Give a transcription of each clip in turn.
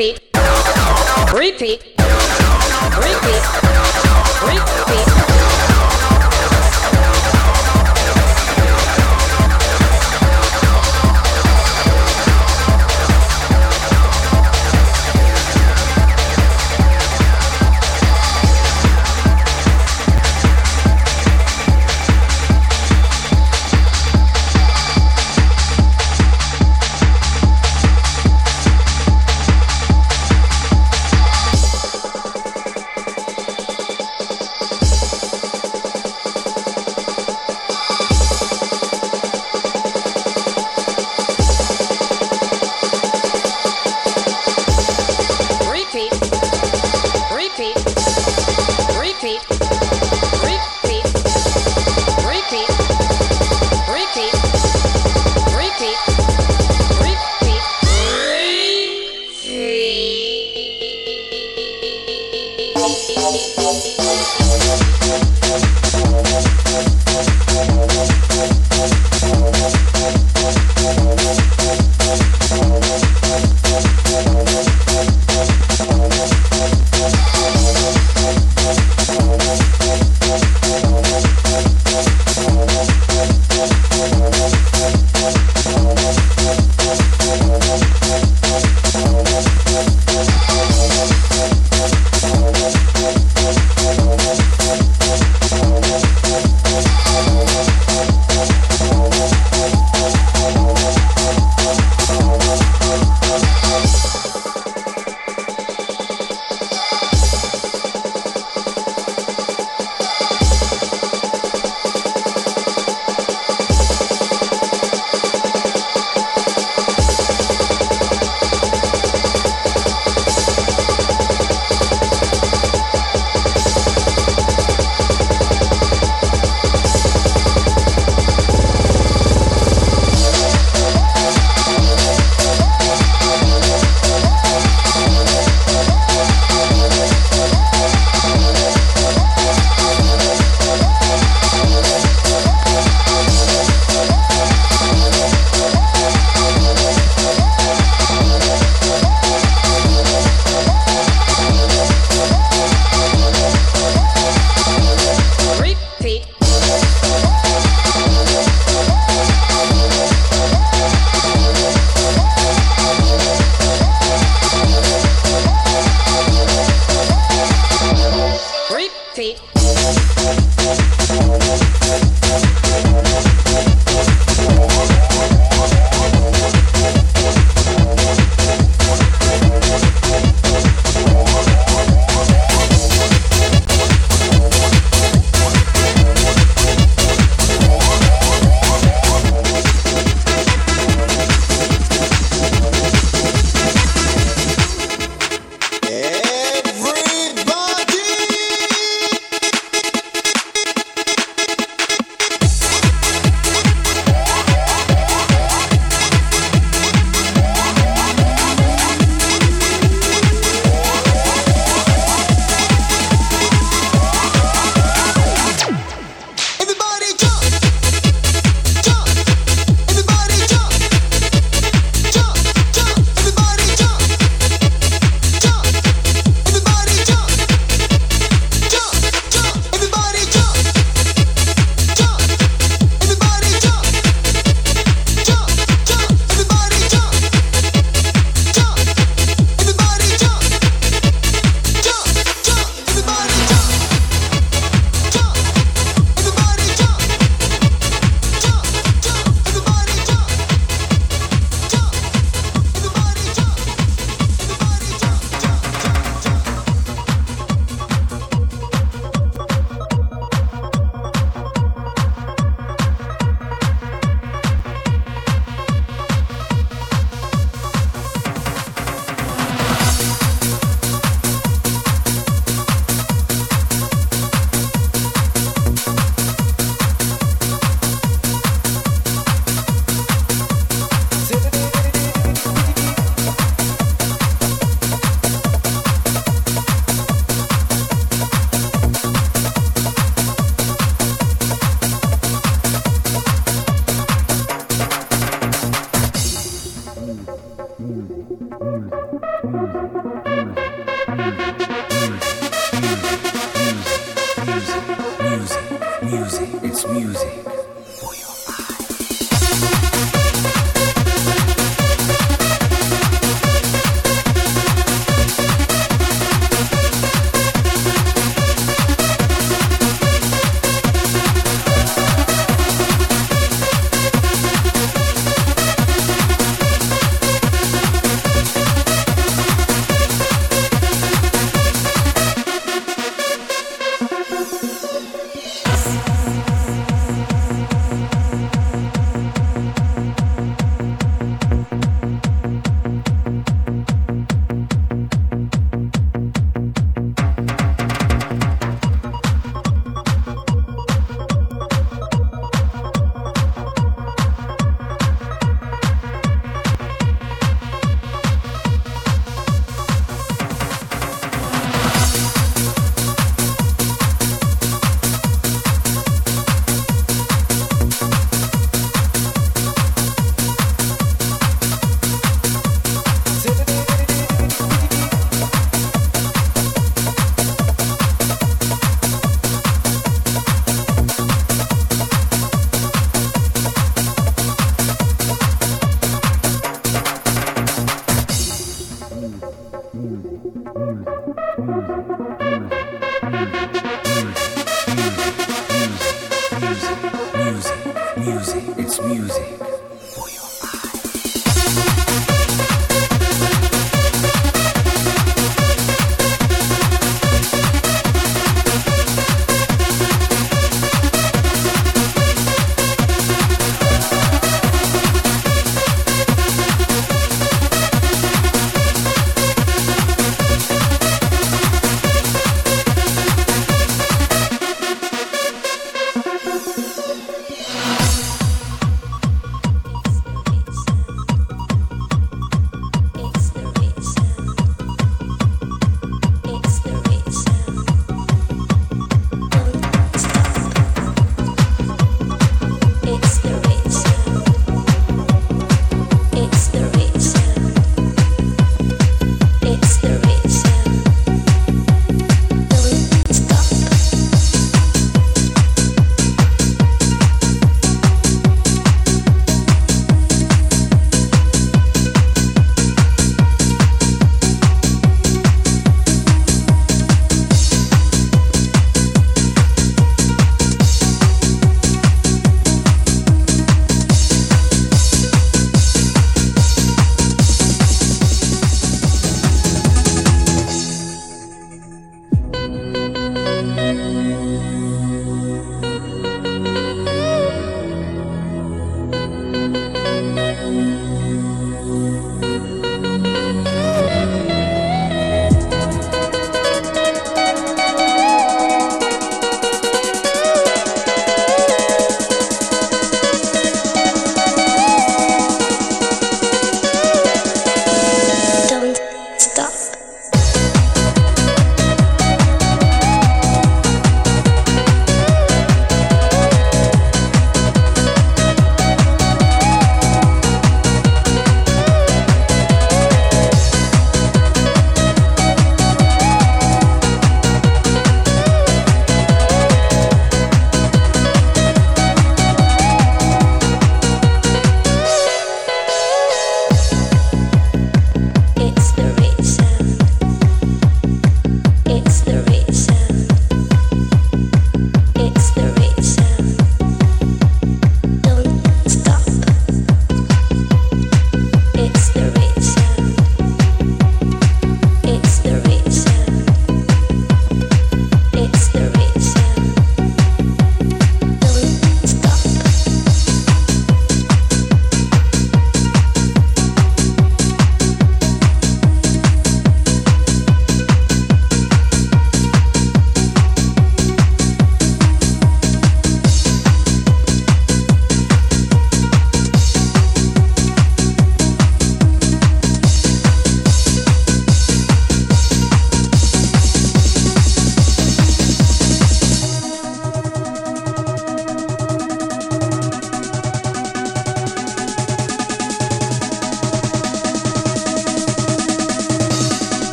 repeat, repeat, repeat, repeat.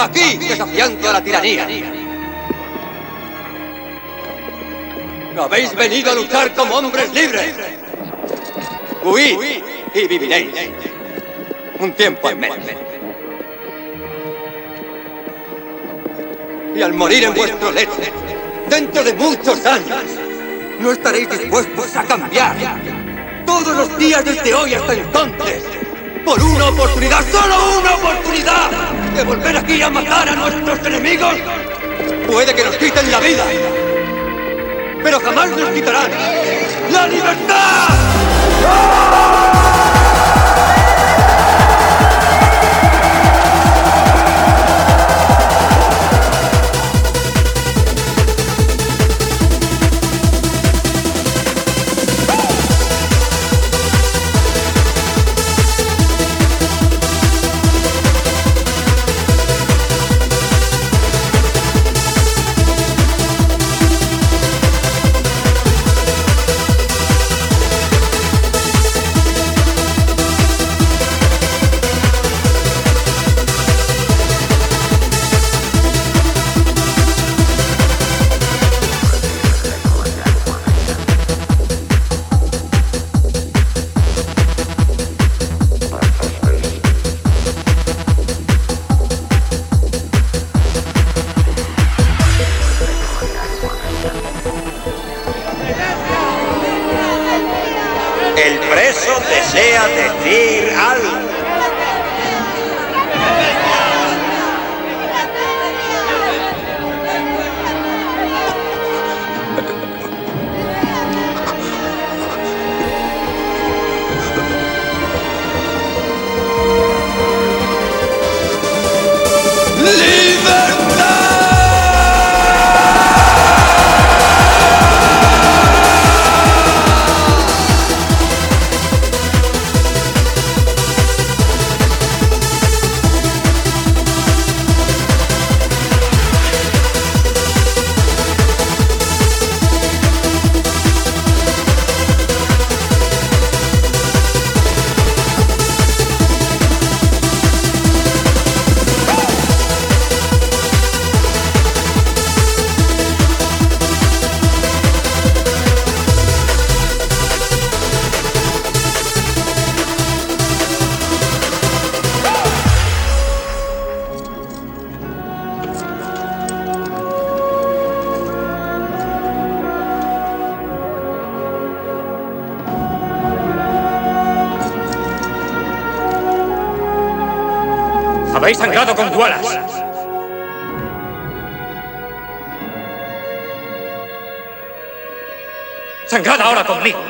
Aquí desafiando a la tiranía. Habéis venido a luchar como hombres libres. Huid y viviréis un tiempo al menos. Y al morir en vuestro lecho, dentro de muchos años, no estaréis dispuestos a cambiar. Todos los días desde hoy hasta entonces, por una oportunidad, solo una oportunidad, de volver aquí a matar a nuestros enemigos, puede que nos quiten la vida, pero jamás nos quitarán la libertad. Habéis sangrado con Wallace. Sangrad ahora conmigo.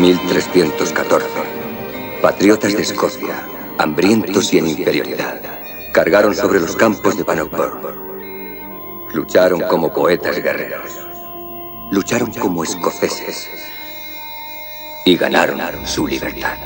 1314, patriotas de Escocia, hambrientos y en inferioridad, cargaron sobre los campos de Bannockburn. Lucharon como poetas guerreros. Lucharon como escoceses. Y ganaron su libertad.